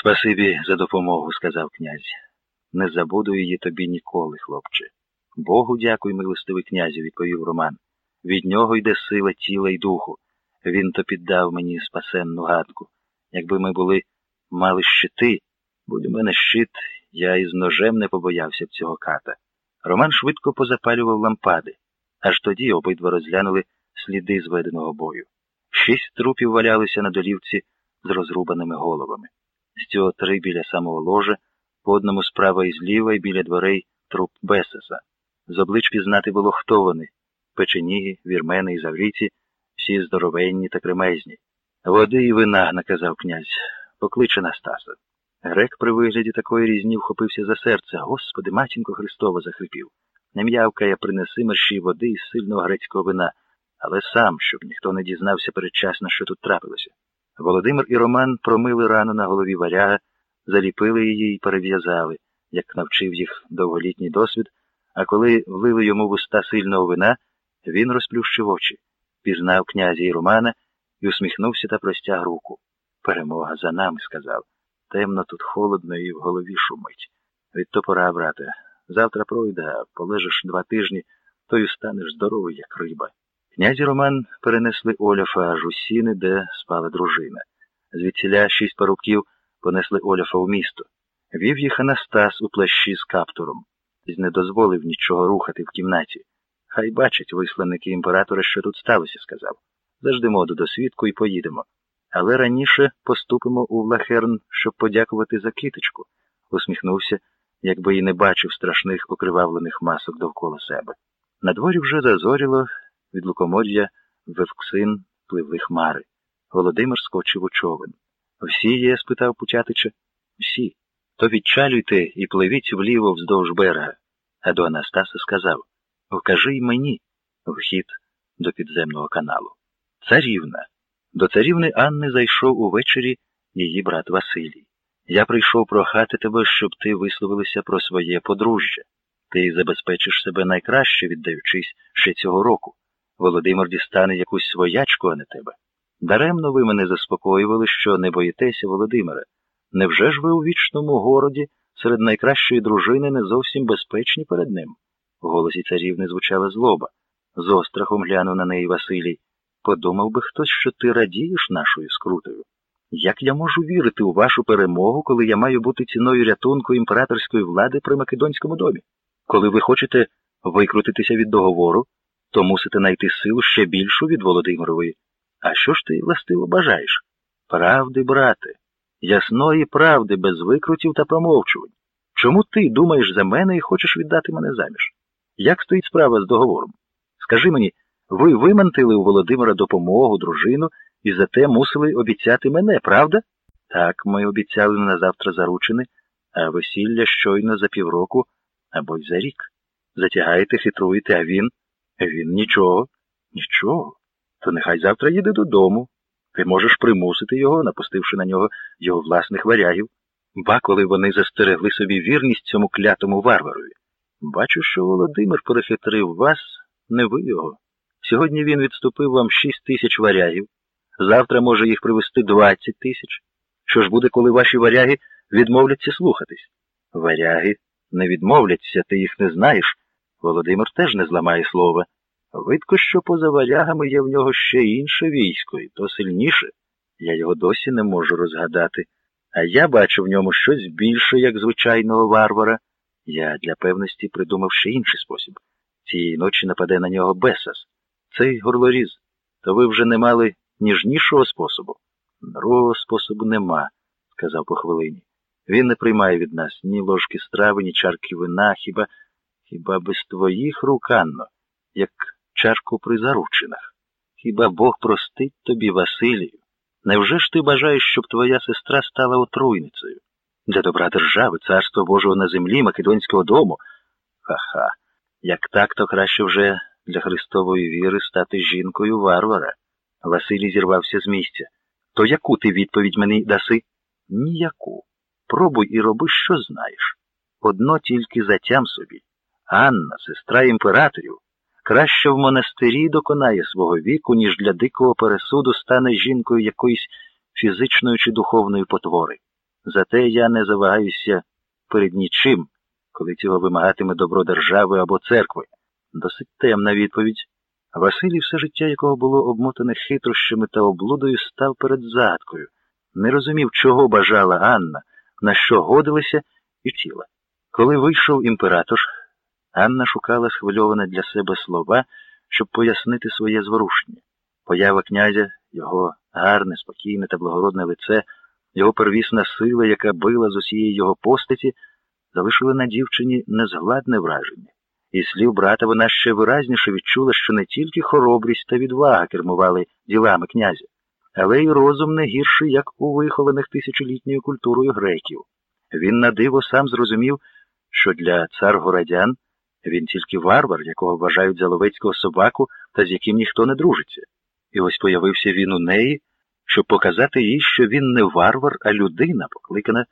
Спасибі за допомогу, сказав князь. Не забуду її тобі ніколи, хлопче. Богу дякуй, милостивий князю, відповів Роман. Від нього йде сила тіла й духу. Він то піддав мені спасенну гадку. Якби ми були мали щити, будь у мене щит, я із ножем не побоявся б цього ката. Роман швидко позапалював лампади, аж тоді обидва розглянули сліди зведеного бою. Шість трупів валялися на долівці з розрубаними головами. З цього три біля самого ложа, по одному справа і зліва, і біля дверей труп Бесеса. З облич пізнати було, хто вони печеніги, вірмени і завріці, всі здоровенні та кремезні. Води і вина, наказав князь, покличе Настаса. Грек при вигляді такої різні вхопився за серце. Господи, матінко Христова захрипів. Не м'явкає, принеси мерщій води із сильного грецького вина, але сам, щоб ніхто не дізнався передчасно, що тут трапилося. Володимир і Роман промили рану на голові варяга, заліпили її і перев'язали, як навчив їх довголітній досвід, а коли влили йому в уста сильного вина, він розплющив очі, пізнав князя і Романа і усміхнувся та простяг руку. Перемога за нами, сказав. Темно тут холодно і в голові шумить. Від то пора, брате. Завтра пройде, а полежиш два тижні, то й станеш здоровий, як риба. Князь і Роман перенесли Оляфа аж у сіни, де спала дружина. Звідсіля шість парубків понесли Оляфа у місто. Вів їх Анастас у плащі з каптуром і не дозволив нічого рухати в кімнаті. Хай бачать висланники імператора, що тут сталося, сказав. Заждемо до досвідку і поїдемо. Але раніше поступимо у Влахерн, щоб подякувати за киточку, усміхнувся, якби і не бачив страшних окривавлених масок довкола себе. На дворі вже зазоріло від лукомор'я Вевксин пливли хмари. Володимир скочив у човен. Всі є? спитав Путятича. Всі. То відчалюйте і пливіть вліво вздовж берега. А до Анастаса сказав Вкажи й мені вхід до підземного каналу. Царівна. До царівни Анни зайшов увечері її брат Василій. Я прийшов прохати тебе, щоб ти висловилася про своє подружжя. Ти забезпечиш себе найкраще, віддаючись ще цього року. Володимир дістане якусь своячку, а не тебе. Даремно ви мене заспокоювали, що не боїтеся, Володимире. Невже ж ви у вічному городі серед найкращої дружини не зовсім безпечні перед ним? В голосі царівни звучала злоба. З острахом глянув на неї Василій. Подумав би хтось, що ти радієш нашою скрутою. Як я можу вірити у вашу перемогу, коли я маю бути ціною рятунку імператорської влади при Македонському домі? Коли ви хочете викрутитися від договору, то мусите знайти силу ще більшу від Володимирової. А що ж ти властиво бажаєш? Правди, брате, ясної правди без викрутів та промовчувань. Чому ти думаєш за мене і хочеш віддати мене заміж? Як стоїть справа з договором? Скажи мені, ви вимантили у Володимира допомогу, дружину і зате мусили обіцяти мене, правда? Так, ми обіцяли на завтра заручини, а весілля щойно за півроку або й за рік. Затягаєте, хитруєте, а він? Він нічого, нічого. То нехай завтра їде додому. Ти можеш примусити його, напустивши на нього його власних варягів. Ба, коли вони застерегли собі вірність цьому клятому варварові. Бачу, що Володимир перехитрив вас, не ви його. Сьогодні він відступив вам шість тисяч варягів, завтра може їх привезти двадцять тисяч. Що ж буде, коли ваші варяги відмовляться слухатись? Варяги не відмовляться, ти їх не знаєш. Володимир теж не зламає слова. Видко, що поза варягами є в нього ще інше військо, і то сильніше. Я його досі не можу розгадати. А я бачу в ньому щось більше, як звичайного варвара. Я для певності придумав ще інший спосіб. Цієї ночі нападе на нього Бесас. Цей горлоріз. То ви вже не мали ніжнішого способу? Другого способу нема, сказав по хвилині. Він не приймає від нас ні ложки страви, ні чарки вина, хіба хіба без твоїх рук, Анно, як чарку при заручинах. Хіба Бог простить тобі, Василію? Невже ж ти бажаєш, щоб твоя сестра стала отруйницею? Для добра держави, царства Божого на землі, Македонського дому? Ха-ха. Як так, то краще вже для Христової віри стати жінкою варвара. Василій зірвався з місця. То яку ти відповідь мені даси? Ніяку. Пробуй і роби, що знаєш. Одно тільки затям собі. Анна, сестра імператорів, краще в монастирі доконає свого віку, ніж для дикого пересуду стане жінкою якоїсь фізичної чи духовної потвори. Зате я не завагаюся перед нічим, коли цього вимагатиме добро держави або церкви. Досить темна відповідь. Василій, все життя якого було обмотане хитрощами та облудою, став перед загадкою. Не розумів, чого бажала Анна, на що годилася і тіла. Коли вийшов імператор, Анна шукала схвильоване для себе слова, щоб пояснити своє зворушення. Поява князя, його гарне, спокійне та благородне лице, його первісна сила, яка била з усієї його постаті, залишили на дівчині незгладне враження. І слів брата вона ще виразніше відчула, що не тільки хоробрість та відвага кермували ділами князя, але й розум не гірший, як у вихованих тисячолітньою культурою греків. Він на диво сам зрозумів, що для цар-городян він тільки варвар, якого вважають за ловецького собаку та з яким ніхто не дружиться. І ось появився він у неї, щоб показати їй, що він не варвар, а людина, покликана